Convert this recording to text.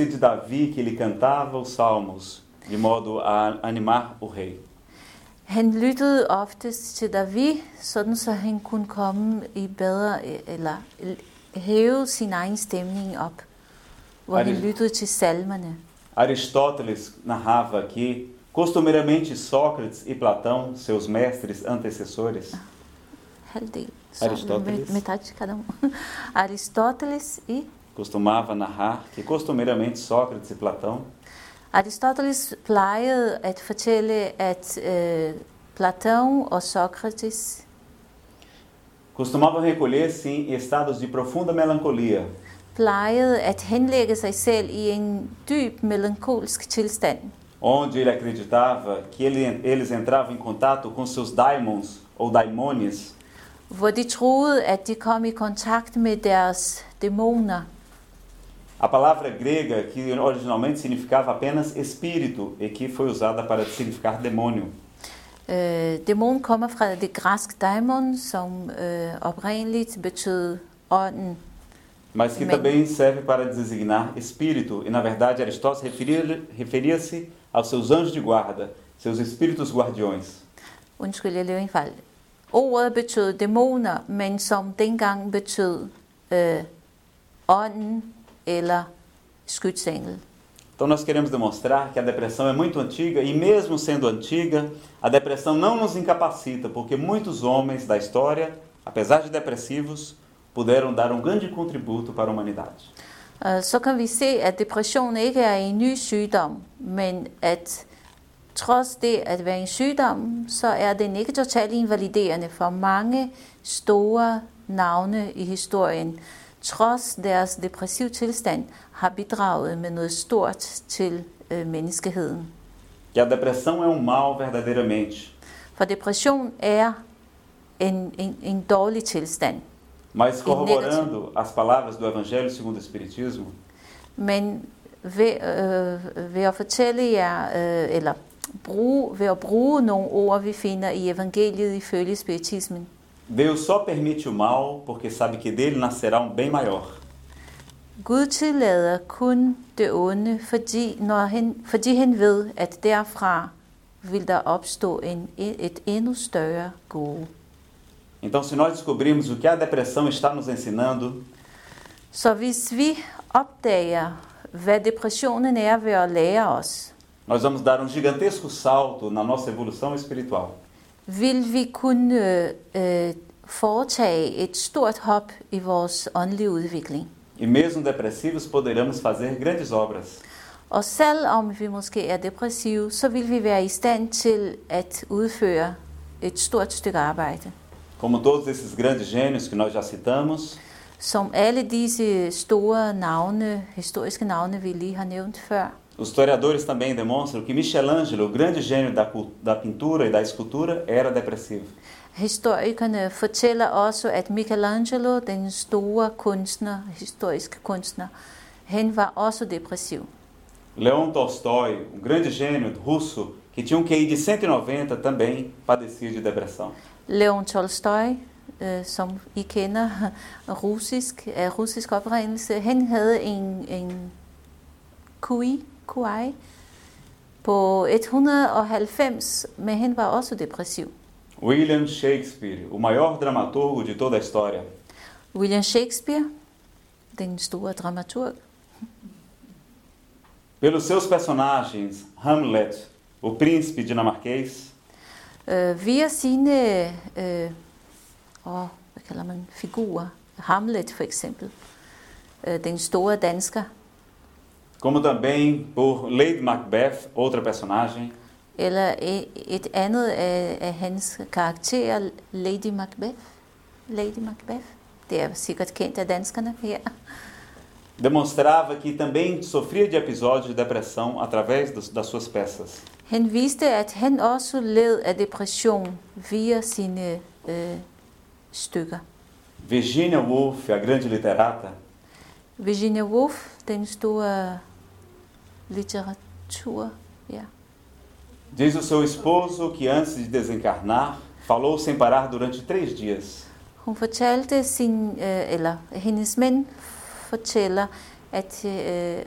Lembre-se de Davi que ele cantava os salmos de modo a animar o rei. Han lyttede oftest til David, sådan så han kunne komme i bedre, eller hæve sin egen stemning op, hvor Er han lyttede til salmerne. Aristóteles narrava que, costumeiramente, Sócrates e Platão, seus mestres antecessores. Med, metade de cada um. Aristoteles e costumava narrar que, costumeiramente, Sócrates e Platão? Aristoteles plejede at fortælle, at øh, Platão og Sócrates? Costumavam recolher-se em estados de profunda melancolia, plejede at henlægge sig selv i en dyb melankolsk tilstand, onde ele acreditava que ele, eles entravam em contato com seus daimons ou daimones, hvor de troede, at de kom i kontakt med deres dæmoner. A palavra grega que originalmente significava apenas espírito e que foi usada para significar demônio. Øh, dæmon kommer fra det græske daimon, som øh, oprindeligt betød ånden, mas que também serve para designar espírito, e na verdade Aristóteles referia- referia-se aos seus anjos de guarda, seus espíritos guardiões. Undskyld, jeg lavede en fejl. Ordet betød dæmoner, men som dengang betød øh, ånden eller skytsengel. Então nós queremos demonstrar que a depressão é muito antiga e mesmo sendo antiga, a depressão não nos incapacita, porque muitos homens da história, apesar de depressivos, puderam dar um grande contributo para a humanidade. Så kan vi se, at depression ikke er en ny sygdom, men at trods det at være en sygdom, så er den ikke totalt invaliderende for mange store navne i historien. Trods deres depressiv tilstand har bidraget med noget stort til øh, menneskeheden. Que a depressão é um mal verdadeiramente, For depression er en, en, en dårlig tilstand. mas corroborando as palavras do Evangelho segundo o Espiritismo, Men ved, øh, ved at fortælle jer, øh, eller bruge, ved at bruge nogle ord, vi finder i evangeliet ifølge spiritismen, Deus só permite o mal porque sabe que dele nascerá um bem maior. Gud tillader kun det onde, fordi, når han, fordi han ved, at derfra vil der opstå en, et endnu større gode. Então, se nós descobrirmos o que a depressão está nos ensinando, Så hvis vi opdager, hvad depressionen er ved at lære os, nós vamos dar um gigantesco salto na nossa evolução espiritual. Vil vi kunne øh, foretage et stort hop i vores åndelige udvikling. E mesmo depressivos poderemos fazer grandes obras. Og selvom vi måske er depressive, så vil vi være i stand til at udføre et stort stykke arbejde. Como todos esses grandes gênios que nós já citamos, Som alle disse store navne, historiske navne, vi lige har nævnt før, os historiadores também demonstram que Michelangelo, o grande gênio da, da pintura e da escultura, era depressivo. Historikerne fortæller også, at Michelangelo, den store kunstner, historiske kunstner, han var også depressiv. Leon Tolstói, um grande gênio russo, que tinha um QI de 190, também padecia de depressão. Leon Tolstoy, øh, som I kender, russisk, af russisk oprindelse, han havde en, en QI, QI på 190, men han var også depressiv. William Shakespeare, o maior dramaturgo de toda a história, William Shakespeare, den store dramaturg, pelos seus personagens, Hamlet, o príncipe dinamarquês, øh, via sine øh, åh, hvad kalder man, figurer, Hamlet for eksempel, øh, den store dansker, como também por Lady Macbeth, outra personagem, eller et andet af, af hans karakterer, Lady Macbeth. Lady Macbeth. Det er sikkert kendt af danskerne her. demonstrava que também sofria de episódios de depressão através dos, das suas peças. Han viste, at han også led af depression via sine øh, stykker. Virginia Woolf, a grande literata, Virginia Woolf, den store litteratur, ja. diz o seu esposo que antes de desencarnar, falou sem parar durante três dias. Hun fortalte sin, øh, eller hendes mænd fortæller, at øh,